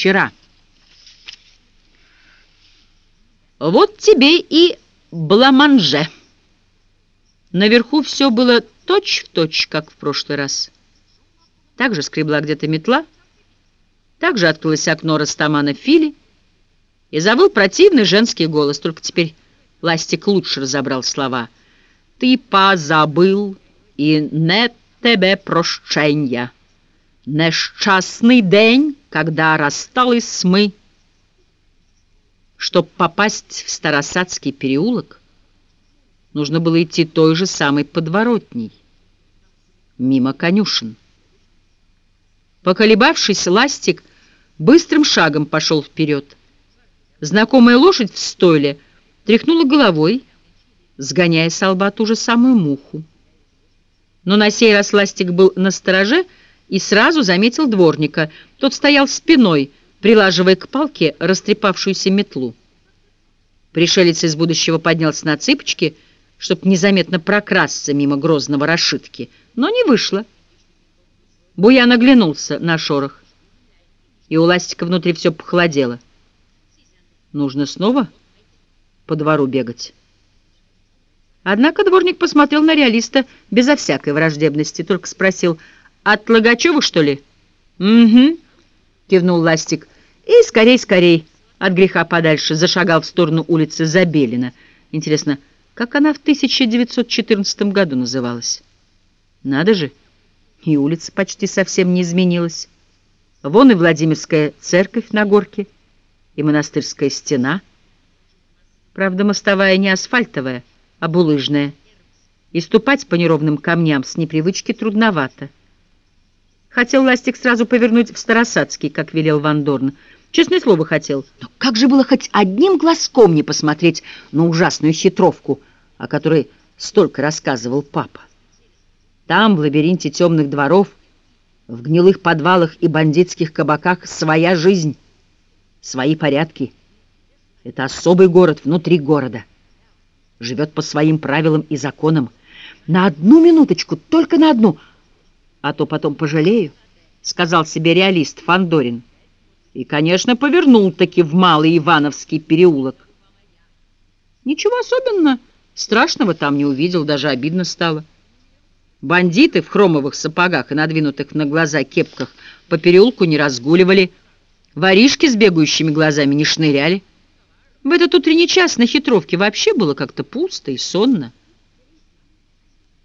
вчера. Вот тебе и бламанже. Наверху все было точь-в-точь, точь, как в прошлый раз. Также скребла где-то метла, также открылось окно Растамана Фили, и завыл противный женский голос, только теперь Ластик лучше разобрал слова. «Ты позабыл, и не тебе прощення. Нещасний день, когда расстались мы». Чтоб попасть в Старосадский переулок, нужно было идти той же самой подворотней, мимо конюшен. Поколебавшись, Ластик быстрым шагом пошел вперед. Знакомая лошадь в стойле тряхнула головой, сгоняя с лба ту же самую муху. Но на сей раз Ластик был на стороже и сразу заметил дворника. Тот стоял спиной, прилаживая к палке растрепавшуюся метлу. Пришелец из будущего поднялся на цыпочки, чтобы незаметно прокрасться мимо грозного Рашидки, но не вышло. Буян оглянулся на шорох, и у Ластика внутри все похолодело. Нужно снова по двору бегать. Однако дворник посмотрел на реалиста безо всякой враждебности, только спросил, «От Логачева, что ли?» «Угу», — кивнул Ластик, и скорей-скорей, от греха подальше, зашагал в сторону улицы Забелина. Интересно, как она в 1914 году называлась? Надо же, и улица почти совсем не изменилась. Вон и Владимирская церковь на горке, и монастырская стена. Правда, мостовая не асфальтовая, а булыжная, и ступать по неровным камням с непривычки трудновато. Хотел Ластик сразу повернуть в Старосадский, как велел Ван Дорн. Честное слово, хотел. Но как же было хоть одним глазком не посмотреть на ужасную хитровку, о которой столько рассказывал папа? Там, в лабиринте темных дворов, в гнилых подвалах и бандитских кабаках своя жизнь, свои порядки. Это особый город внутри города живет по своим правилам и законам. На одну минуточку, только на одну, а то потом пожалею, сказал себе реалист Фандорин. И, конечно, повернул-таки в Малый Ивановский переулок. Ничего особенно страшного там не увидел, даже обидно стало. Бандиты в хромовых сапогах и надвинутых на глаза кепках по переулку не разгуливали, воришки с бегающими глазами не шныряли. В этот утренний час на хитровке вообще было как-то пусто и сонно.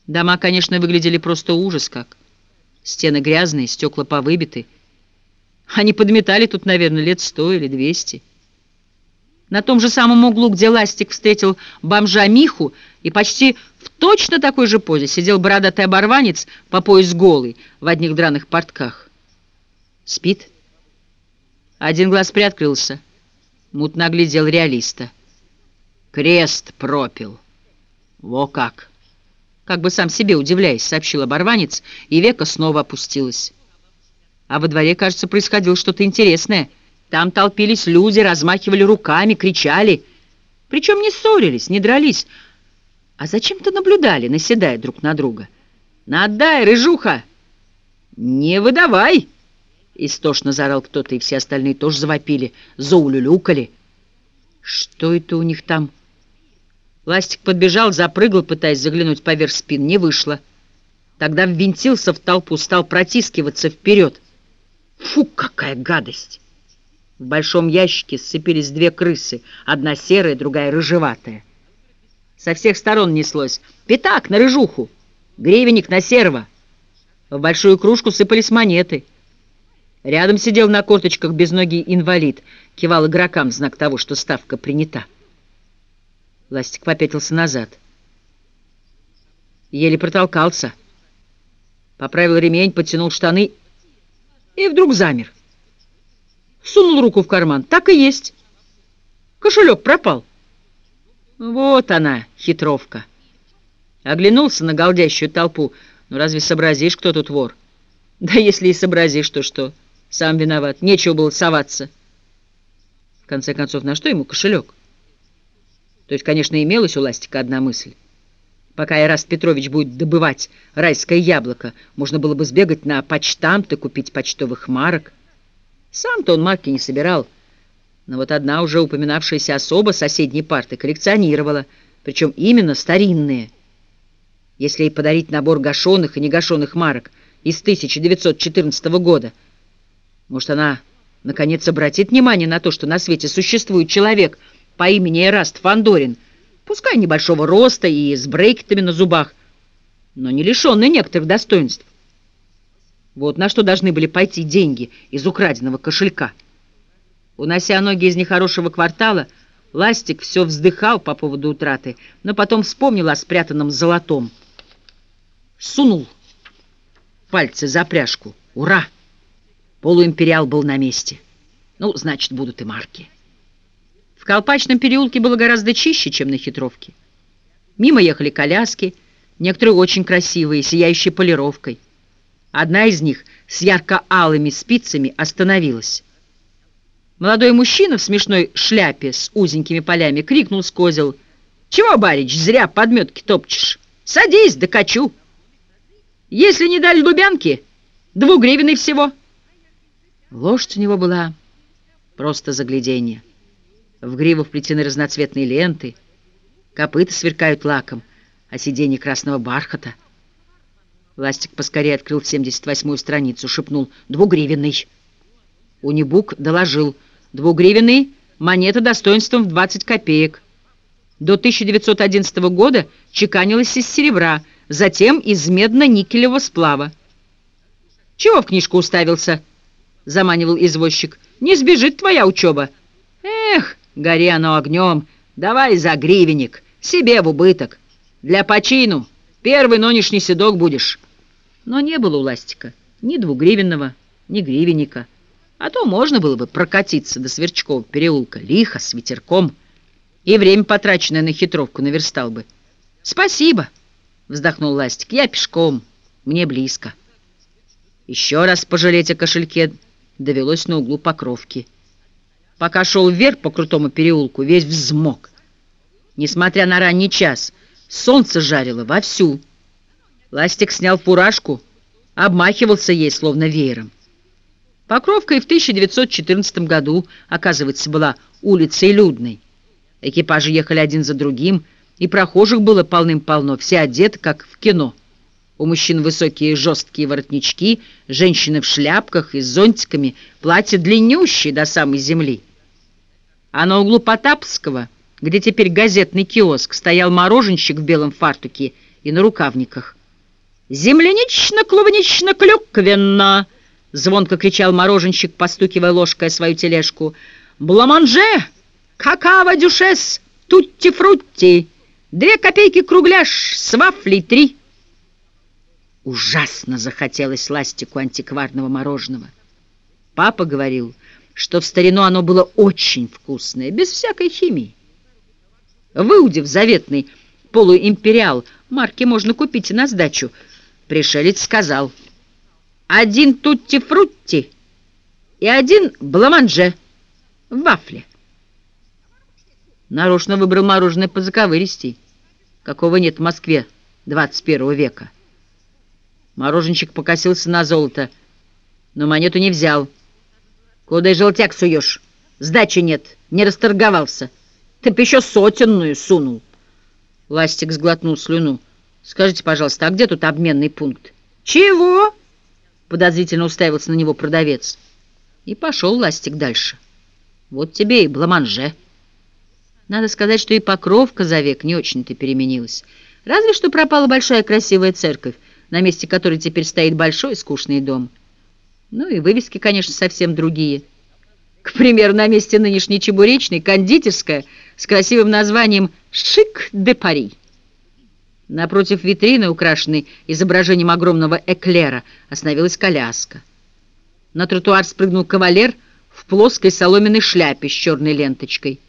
Дома, конечно, выглядели просто ужас как. Стены грязные, стекла повыбиты. Они подметали тут, наверное, лет сто или двести. На том же самом углу, где Ластик встретил бомжа Миху, и почти в точно такой же позе сидел бородатый оборванец по пояс голый в одних драных портках. Спит. Один глаз приоткрылся мутно оглядел реалиста. «Крест пропил!» «Во как!» Как бы сам себе удивляясь, сообщил оборванец, и века снова опустилась. А во дворе, кажется, происходило что-то интересное. Там толпились люди, размахивали руками, кричали. Причем не ссорились, не дрались, а зачем-то наблюдали, наседая друг на друга. «Надай, рыжуха!» «Не выдавай!» Истошно заорал кто-то, и все остальные тоже завопили, заулюлюкали. Что это у них там? Ластик подбежал, запрыгал, пытаясь заглянуть поверх спин. Не вышло. Тогда ввинтился в толпу, стал протискиваться вперед. Фу, какая гадость! В большом ящике сцепились две крысы, одна серая, другая рыжеватая. Со всех сторон неслось. Пятак на рыжуху, гривенник на серого. В большую кружку сыпались монеты — Рядом сидел на корточках безногий инвалид, кивал игрокам в знак того, что ставка принята. Ластик попятился назад. Еле протолкался. Поправил ремень, потянул штаны и вдруг замер. Сунул руку в карман. Так и есть. Кошелек пропал. Вот она, хитровка. Оглянулся на голдящую толпу. Ну разве сообразишь, кто тут вор? Да если и сообразишь, то что... Сам виноват. Нечего было соваться. В конце концов, на что ему кошелек? То есть, конечно, имелась у Ластика одна мысль. Пока Ираст Петрович будет добывать райское яблоко, можно было бы сбегать на почтамт и купить почтовых марок. Сам-то он марки не собирал, но вот одна уже упоминавшаяся особа соседней парты коллекционировала, причем именно старинные. Если ей подарить набор гашеных и негашенных марок из 1914 года, может, она, наконец, обратит внимание на то, что на свете существует человек по имени Эраст Фандорин, пускай небольшого роста и с брекетами на зубах, но не лишенный некоторых достоинств. Вот на что должны были пойти деньги из украденного кошелька. Унося ноги из нехорошего квартала, Ластик все вздыхал по поводу утраты, но потом вспомнил о спрятанном золотом. Сунул пальцы за пряжку. Ура! Полуимпериал был на месте. Ну, значит, будут и марки. Колпачном переулке было гораздо чище, чем на хитровке. Мимо ехали коляски, некоторые очень красивые, сияющие полировкой. Одна из них с ярко-алыми спицами остановилась. Молодой мужчина в смешной шляпе с узенькими полями крикнул с козел. «Чего, барич, зря подметки топчешь? Садись, да качу!» «Если не дали лубянки, двугривенный всего!» Лошадь у него была просто загляденье. В гриву вплетены разноцветные ленты, копыта сверкают лаком, а сиденье красного бархата. Ластик поскорее открыл 78-ю страницу, шепнул «двугривенный». Унибук доложил «двугривенный, монета достоинством в 20 копеек». До 1911 года чеканилась из серебра, затем из медно-никелевого сплава. «Чего в книжку уставился?» — заманивал извозчик. «Не сбежит твоя учеба!» «Эх, гори оно огнем! Давай за гривенник, себе в убыток! Для почину первый нынешний седок будешь!» Но не было у Ластика ни двугривенного, ни гривенника. А то можно было бы прокатиться до Сверчкова переулка лихо, с ветерком, и время, потраченное на хитровку, наверстал бы. «Спасибо!» — вздохнул Ластик. «Я пешком, мне близко». Еще раз пожалеть о кошельке довелось на углу Покровки. Пока шел вверх по крутому переулку, весь взмок. Несмотря на ранний час, солнце жарило вовсю. Ластик снял фуражку, обмахивался ей, словно веером. Покровка и в 1914 году, оказывается, была улицей людной. Экипажи ехали один за другим, и прохожих было полным-полно, все одеты, как в кино. У мужчин высокие жесткие воротнички, женщины в шляпках и с зонтиками, платья длиннющие до самой земли. А на углу Потапского, где теперь газетный киоск, стоял мороженщик в белом фартуке и на рукавниках. «Землянично-клубнично-клюквенно!» — звонко кричал мороженщик, постукивая ложкой свою тележку. «Бламанже! Какао дюшес! Тутти-фрутти! Две копейки кругляш с вафлей три!» Ужасно захотелось ластику антикварного мороженого. Папа говорил, что в старину оно было очень вкусное, без всякой химии. Выудив заветный полуимпериал, марки можно купить и на сдачу, пришелец сказал, «Один тутти-фрутти и один бламанже в вафле». Нарочно выбрал мороженое по заковыристей, какого нет в Москве 21 века. Мороженщик покосился на золото, но монету не взял. «Куда и желтяк суешь? Сдачи нет, не расторговался. Ты б еще сотенную сунул». Ластик сглотнул слюну. «Скажите, пожалуйста, а где тут обменный пункт?» «Чего?» — подозрительно уставился на него продавец. И пошел Ластик дальше. «Вот тебе и бламанже». Надо сказать, что и покровка за век не очень-то переменилась. Разве что пропала большая красивая церковь, на месте которой теперь стоит большой скучный дом. Ну и вывески, конечно, совсем другие. К примеру, на месте нынешней чебуречной кондитерская с красивым названием «Шик де Пари». Напротив витрины, украшенной изображением огромного эклера, остановилась коляска. На тротуар спрыгнул кавалер в плоской соломенной шляпе с черной ленточкой.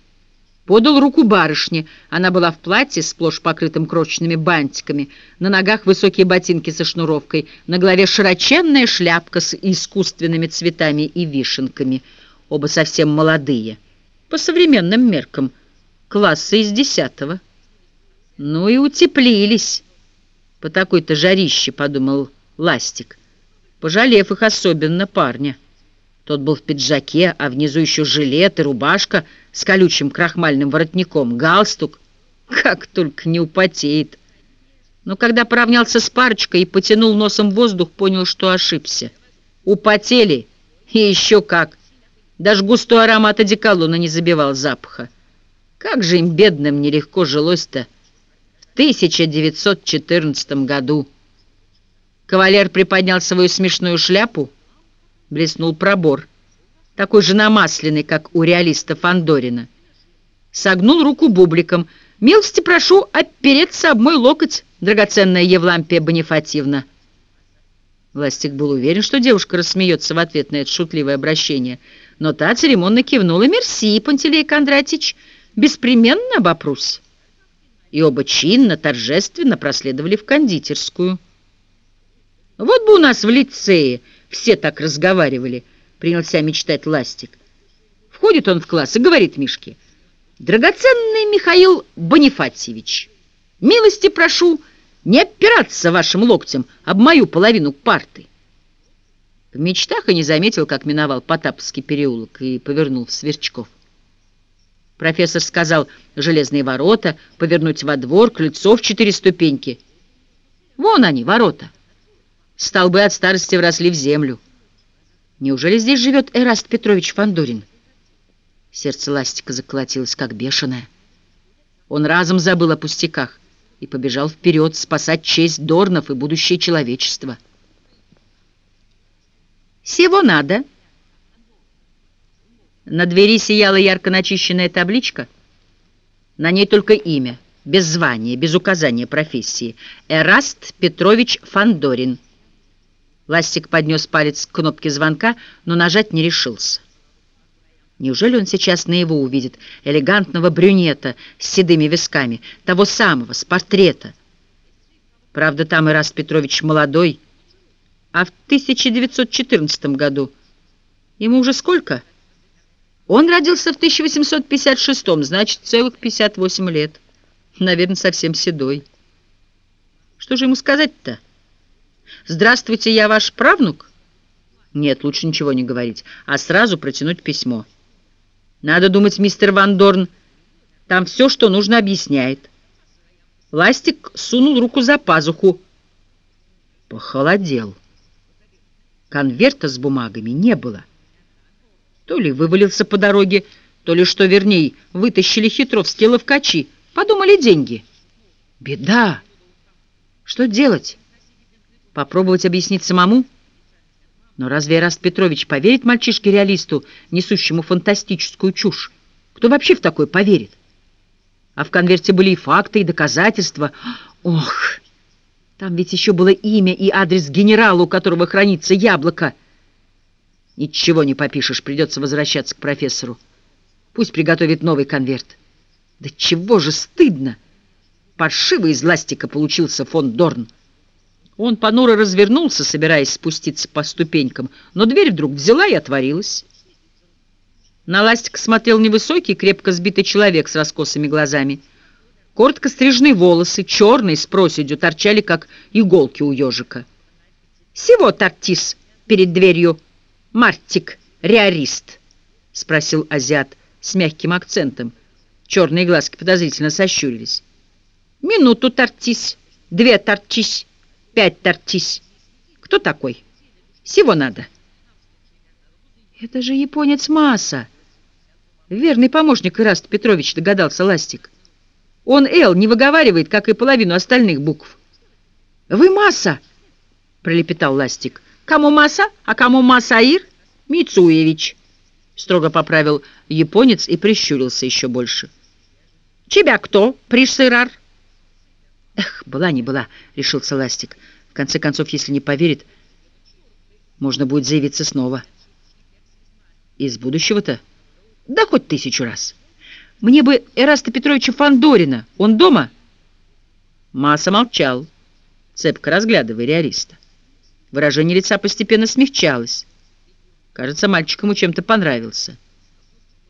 Подал руку барышне. Она была в платье, сплошь покрытым крошечными бантиками, на ногах высокие ботинки со шнуровкой, на голове широченная шляпка с искусственными цветами и вишенками. Оба совсем молодые, по современным меркам, класса из десятого. Ну и утеплились. По такой-то жарище, подумал Ластик, пожалев их особенно парня. Тот был в пиджаке, а внизу еще жилет и рубашка с колючим крахмальным воротником, галстук. Как только не употеет. Но когда поравнялся с парочкой и потянул носом воздух, понял, что ошибся. Употели, и еще как. Даже густой аромат одеколона не забивал запаха. Как же им, бедным, нелегко жилось-то в 1914 году. Кавалер приподнял свою смешную шляпу, блеснул пробор, такой же намасленный, как у реалиста Фандорина. Согнул руку бубликом. «Милости прошу опереться об мой локоть, драгоценная Евлампия Бонифатьевна». Ластик был уверен, что девушка рассмеется в ответ на это шутливое обращение, но та церемонно кивнула. «Мерси, Пантелей Кондратич, беспременно обопрусь». И оба чинно, торжественно проследовали в кондитерскую. «Вот бы у нас в лицее все так разговаривали», — принялся мечтать Ластик. Входит он в класс и говорит Мишке, «Драгоценный Михаил Бонифатьевич, милости прошу не опираться вашим локтем об мою половину парты». В мечтах и не заметил, как миновал Потаповский переулок и повернул в Сверчков. Профессор сказал «железные ворота», повернуть во двор, крыльцо в четыре ступеньки. Вон они, ворота. Столбы от старости вросли в землю. Неужели здесь живет Эраст Петрович Фандорин? Сердце Ластика заколотилось, как бешеное. Он разом забыл о пустяках и побежал вперед спасать честь Дорнов и будущее человечества. «Всего надо!» На двери сияла ярко начищенная табличка. На ней только имя, без звания, без указания профессии. Эраст Петрович Фандорин. Ластик поднес палец к кнопке звонка, но нажать не решился. Неужели он сейчас на его увидит элегантного брюнета с седыми висками, того самого, с портрета? Правда, там Ираст Петрович молодой, а в 1914 году ему уже сколько? Он родился в 1856, значит, целых 58 лет. Наверное, совсем седой. Что же ему сказать-то? «Здравствуйте, я ваш правнук?» Нет, лучше ничего не говорить, а сразу протянуть письмо. Надо думать, мистер Ван Дорн, там все, что нужно, объясняет. Ластик сунул руку за пазуху. Похолодел. Конверта с бумагами не было. То ли вывалился по дороге, то ли, что вернее, вытащили хитровские ловкачи. Подумали деньги. Беда! Что делать? Попробовать объяснить самому? Но разве Раст Петрович поверит мальчишке-реалисту, несущему фантастическую чушь? Кто вообще в такое поверит? А в конверте были и факты, и доказательства. Ох, там ведь еще было имя и адрес генерала, у которого хранится яблоко. Ничего не попишешь, придется возвращаться к профессору. Пусть приготовит новый конверт. Да чего же стыдно! Паршивый из ластика получился фон Дорн. Он понуро развернулся, собираясь спуститься по ступенькам, но дверь вдруг взяла и отворилась. На ластик смотрел невысокий, крепко сбитый человек с раскосыми глазами. Коротко стрижные волосы, черные, с проседью, торчали, как иголки у ежика. «Сего тартис перед дверью, Мартик, реарист?» — спросил азиат с мягким акцентом. Черные глазки подозрительно сощурились. «Минуту тартис, две тартись» пять торчись. Кто такой? Всего надо. Это же японец Маса. Верный помощник Ираст Петрович, догадался Ластик. Он «Л» не выговаривает, как и половину остальных букв. «Вы Маса!» — пролепетал Ластик. «Кому Маса, а кому Масаир?» «Мицуевич», — строго поправил японец и прищурился еще больше. «Тебя кто, Пришсырар?» Эх, была не была, решился Ластик. В конце концов, если не поверит, можно будет заявиться снова. Из будущего-то? Да хоть тысячу раз. Мне бы Эраста Петровича Фандорина. Он дома? Масса молчал, цепко разглядывая реалиста. Выражение лица постепенно смягчалось. Кажется, мальчик ему чем-то понравился.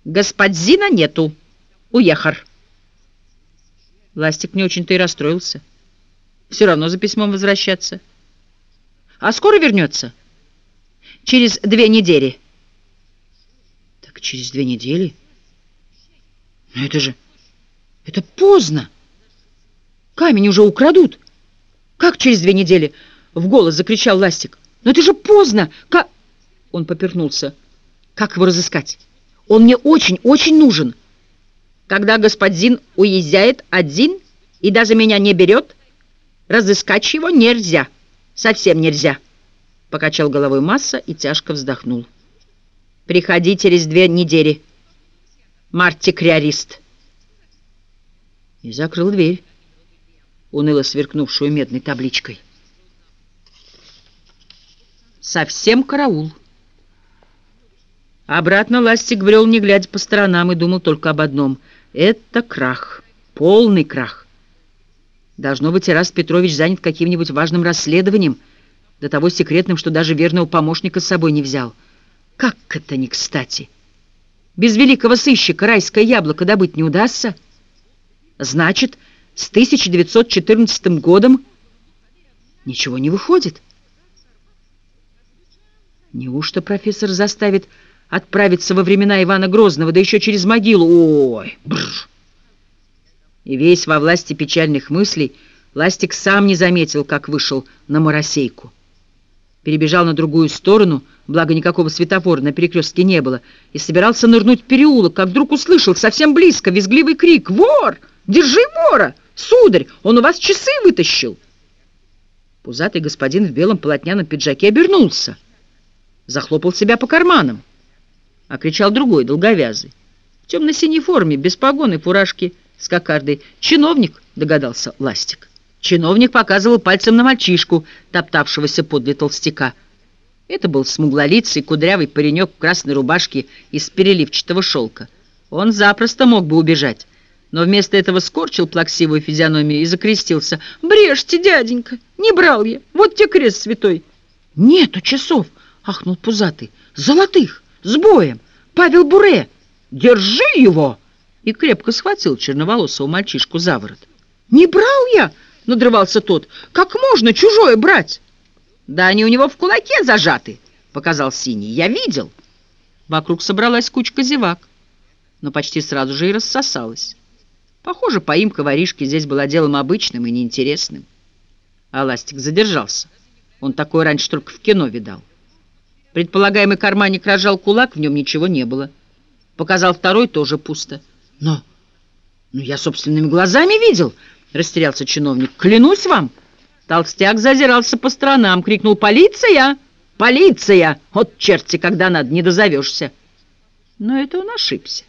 «Господзина нету. Уехал». Ластик не очень-то и расстроился. Все равно за письмом возвращаться. А скоро вернется? Через две недели. Только через две недели? Но это же... Это поздно! Камень уже украдут! Как через две недели? В голос закричал Ластик. Но это же поздно! Как... Он поперхнулся. Как его разыскать? Он мне очень-очень нужен. Когда господин уезжает один и даже меня не берет, разыскать его нельзя. Совсем нельзя. Покачал головой Масса и тяжко вздохнул. Приходи через две недели. Марти Криарист. И закрыл дверь, уныло сверкнувшую медной табличкой. Совсем караул. Обратно Ластик брел, не глядя по сторонам, и думал только об одном. Это крах, полный крах. Должно быть, Ираст Петрович занят каким-нибудь важным расследованием, до того секретным, что даже верного помощника с собой не взял. Как это не кстати! Без великого сыщика райское яблоко добыть не удастся. Значит, с 1914 годом ничего не выходит. Неужто профессор заставит отправиться во времена Ивана Грозного, да еще через могилу? Ой, бррр! И весь во власти печальных мыслей Ластик сам не заметил, как вышел на моросейку перебежал на другую сторону, благо никакого светофора на перекрестке не было, и собирался нырнуть в переулок, как вдруг услышал совсем близко визгливый крик «Вор! Держи вора! Сударь, он у вас часы вытащил!» Пузатый господин в белом полотняном пиджаке обернулся, захлопал себя по карманам, а кричал другой, долговязый, в темно-синей форме, без погоны, фуражки с кокардой. «Чиновник!» — догадался Ластик. Чиновник показывал пальцем на мальчишку, топтавшегося подле толстяка. Это был смуглолицый, кудрявый паренек в красной рубашке из переливчатого шелка. Он запросто мог бы убежать, но вместо этого скорчил плаксивую физиономию и закрестился. «Брежьте, дяденька! Не брал я! Вот тебе крест святой!» «Нету часов!» — ахнул пузатый. «Золотых! С боем! Павел Буре! Держи его!» И крепко схватил черноволосого мальчишку за ворот. «Не брал я!» — надрывался тот. «Как можно чужое брать?» «Да они у него в кулаке зажаты», — показал Синий. «Я видел». Вокруг собралась кучка зевак, но почти сразу же и рассосалась. Похоже, поимка воришки здесь была делом обычным и неинтересным. А Ластик задержался. Он такое раньше только в кино видал. Предполагаемый карманник рожал кулак, в нем ничего не было. Показал второй, тоже пусто. Но, ну я собственными глазами видел —— растерялся чиновник. «Клянусь вам!» Толстяк зазирался по сторонам, крикнул «Полиция! Полиция! Вот черти, когда надо, не дозовешься!» Но это он ошибся.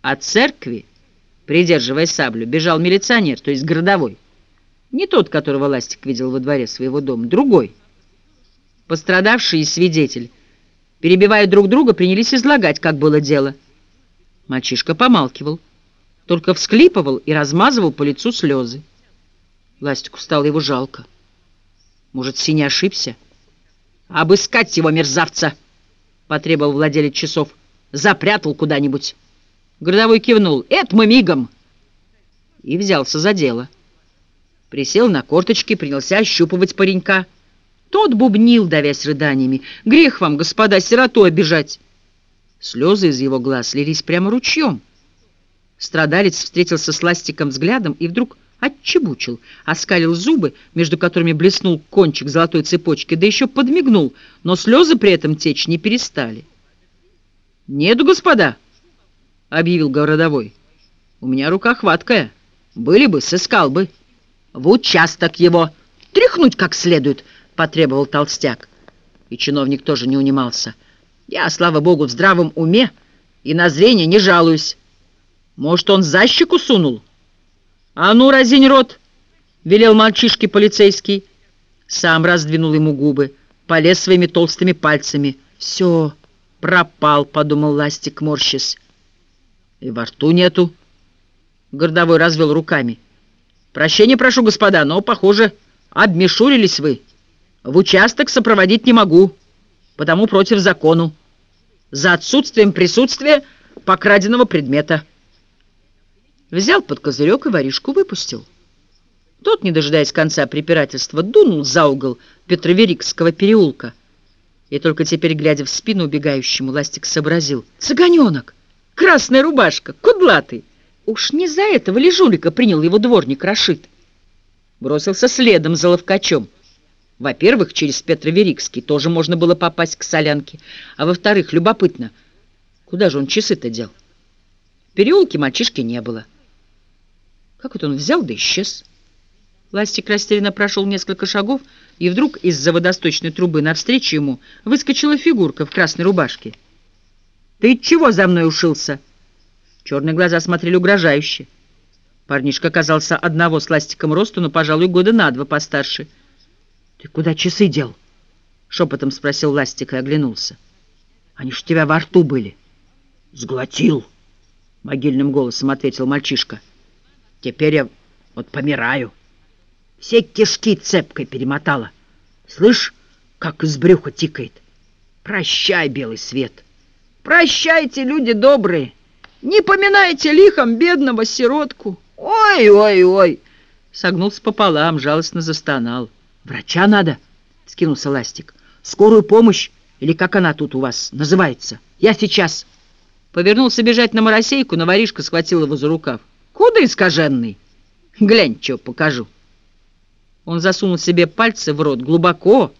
От церкви, придерживая саблю, бежал милиционер, то есть городовой. Не тот, которого Ластик видел во дворе своего дома, другой. Пострадавший и свидетель, перебивая друг друга, принялись излагать, как было дело. Мальчишка помалкивал только всклипывал и размазывал по лицу слезы. Ластику стало его жалко. Может, Синий ошибся? «Обыскать его, мерзавца!» — потребовал владелец часов. «Запрятал куда-нибудь». Городовой кивнул. «Это мы мигом!» И взялся за дело. Присел на корточки, принялся ощупывать паренька. Тот бубнил, давясь рыданиями. «Грех вам, господа, сироту обижать!» Слезы из его глаз лились прямо ручьем. Страдалец встретился с ластиком взглядом и вдруг отчебучил, оскалил зубы, между которыми блеснул кончик золотой цепочки, да еще подмигнул, но слезы при этом течь не перестали. «Нет, господа!» — объявил городовой. «У меня рука хваткая. Были бы, сыскал бы. В участок его! Тряхнуть как следует!» — потребовал толстяк. И чиновник тоже не унимался. «Я, слава богу, в здравом уме и на зрение не жалуюсь». Может, он за щеку сунул? А ну, разинь рот, велел мальчишке полицейский. Сам раздвинул ему губы, полез своими толстыми пальцами. Все, пропал, подумал Ластик, морщись. И во рту нету. Городовой развел руками. Прощения прошу, господа, но, похоже, обмешурились вы. В участок сопроводить не могу, потому против закону. За отсутствием присутствия покраденного предмета. Взял под козырек и воришку выпустил. Тот, не дожидаясь конца препирательства, дунул за угол Петроверикского переулка И только теперь, глядя в спину убегающему, Ластик сообразил. «Цыганенок! Красная рубашка! Кудлатый!» Уж не за этого ли жулика принял его дворник Рашид? Бросился следом за ловкачом. Во-первых, через Петроверикский тоже можно было попасть к солянке, а во-вторых, любопытно, куда же он часы-то дел? В переулке мальчишки не было. Как это он взял да исчез? Ластик растерянно прошел несколько шагов, и вдруг из-за водосточной трубы навстречу ему выскочила фигурка в красной рубашке. «Ты чего за мной ушился?» Черные глаза смотрели угрожающе. Парнишка оказался одного с ластиком росту, но, пожалуй, года на два постарше. «Ты куда часы дел?» — шепотом спросил ластик и оглянулся. «Они ж у тебя во рту были». «Сглотил», — могильным голосом ответил мальчишка. «Теперь я вот помираю. Все кишки цепкой перемотала. Слышь, как из брюха тикает. Прощай, белый свет. Прощайте, люди добрые». Не поминайте лихом бедного сиротку. Ой-ой-ой!» Согнулся пополам, жалостно застонал. «Врача надо!» — скинулся Ластик. «Скорую помощь, или как она тут у вас называется? Я сейчас!» Повернулся бежать на моросейку, но воришка схватил его за рукав. «Куда искаженный? Глянь, что покажу!» Он засунул себе пальцы в рот глубоко,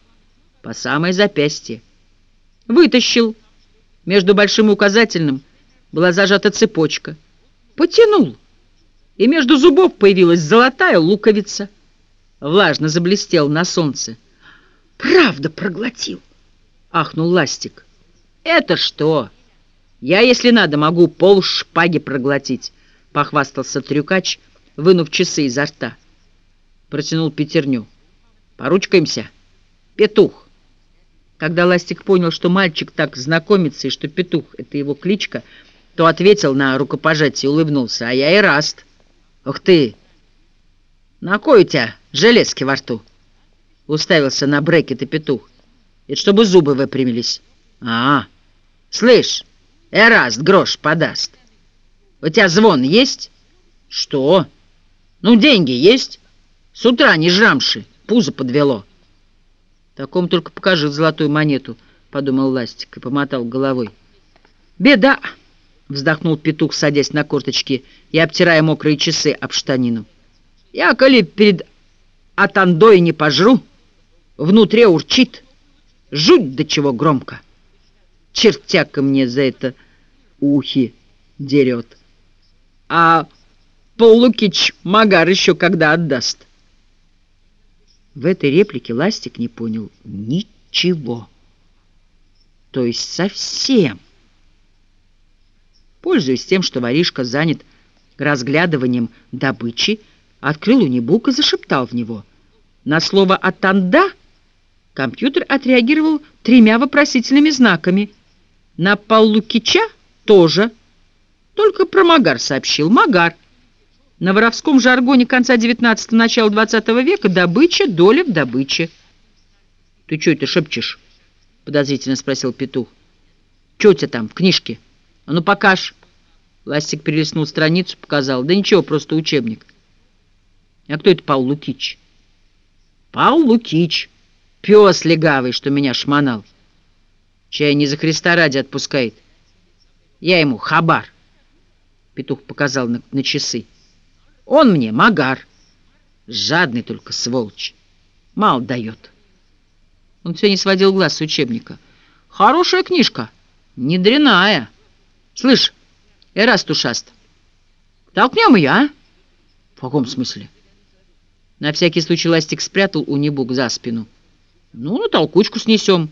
по самое запястье. Вытащил между большим и указательным была зажата цепочка. Потянул, и между зубов появилась золотая луковица. Влажно заблестел на солнце. «Правда проглотил!» — ахнул Ластик. «Это что? Я, если надо, могу пол шпаги проглотить», — похвастался трюкач, вынув часы изо рта. Протянул пятерню. «Поручкаемся. Петух». Когда Ластик понял, что мальчик так знакомится и что Петух — это его кличка, — то ответил на рукопожатие и улыбнулся. «А я и раст». «Ух ты! На кой у тебя железки во рту?» Уставился на брекет и петух. «Это чтобы зубы выпрямились». «А, слышь, Эраст грош подаст. У тебя звон есть?» «Что?» «Ну, деньги есть. С утра не жрамши, пузо подвело». «Такому только покажи золотую монету», — подумал Ластик и помотал головой. «Беда!» вздохнул петух, садясь на корточки и обтирая мокрые часы об штанину. «Я, коли перед атандой не пожру, внутри урчит, жуть до чего громко. Чертяка мне за это ухи дерет. А Полукич Магар еще когда отдаст?» В этой реплике Ластик не понял ничего. То есть совсем. Пользуясь тем, что воришка занят разглядыванием добычи, открыл унибук и зашептал в него. На слово «атанда» компьютер отреагировал тремя вопросительными знаками. На Паллукича тоже. Только про Магар сообщил. Магар. На воровском жаргоне конца 19-го, начала 20 века добыча, доля в добыче. «Ты что это шепчешь?» — подозрительно спросил петух. «Что у тебя там в книжке?» «А ну, покаж!» Ластик перелистнул страницу, показал. «Да ничего, просто учебник». «А кто это Павел Лукич?» «Павел Лукич, пес легавый, что меня шмонал. Чай не за Христа ради отпускает. Я ему хабар». Петух показал на, на часы. «Он мне магар. Жадный только сволочь. Мало дает». Он все не сводил глаз с учебника. «Хорошая книжка, не дряная». Слышь, Эраст ушаст, толкнем ее, а? В каком смысле? На всякий случай Ластик спрятал унибук за спину. Ну, на толкучку снесем.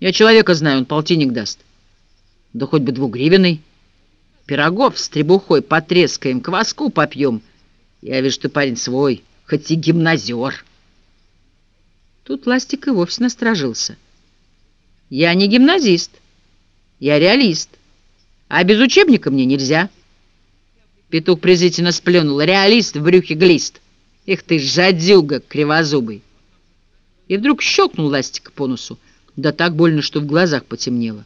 Я человека знаю, он полтинник даст. Да хоть бы двугривенный. Пирогов с требухой потрескаем, кваску попьем. Я вижу, ты парень свой, хоть и гимназер. Тут Ластик и вовсе насторожился. Я не гимназист, я реалист. А без учебника мне нельзя. Петух презрительно сплюнул. Реалист в брюхе глист. Эх ты, жадюга кривозубый. И вдруг щелкнул ластик по носу. Да так больно, что в глазах потемнело.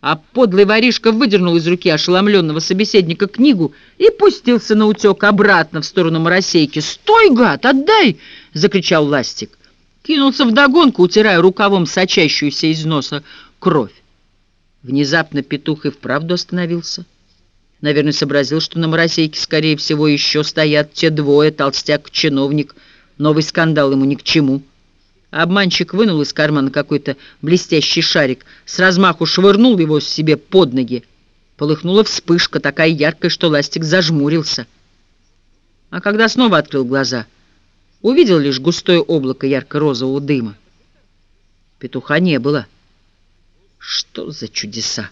А подлый воришка выдернул из руки ошеломленного собеседника книгу и пустился на утек обратно в сторону моросейки. «Стой, гад, отдай!» — закричал Ластик. Кинулся вдогонку, утирая рукавом сочащуюся из носа кровь. Внезапно петух и вправду остановился. Наверное, сообразил, что на морозейке, скорее всего, еще стоят те двое, толстяк-чиновник. Новый скандал ему ни к чему. Обманщик вынул из кармана какой-то блестящий шарик, с размаху швырнул его себе под ноги. Полыхнула вспышка, такая яркая, что ластик зажмурился. А когда снова открыл глаза, увидел лишь густое облако ярко-розового дыма. Петуха не было. Что за чудеса!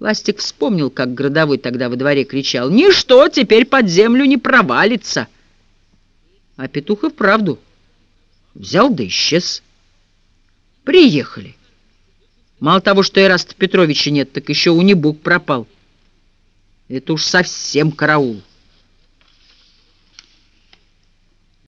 Ластик вспомнил, как городовой тогда во дворе кричал «Ничто теперь под землю не провалится!» А петух и вправду взял да исчез. Приехали. Мало того, что Эраста Петровича нет, так еще унибук пропал. Это уж совсем караул.